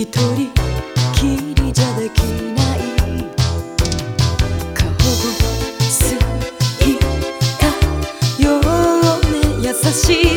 一人きりじゃできない。顔をすいたようね。優しい。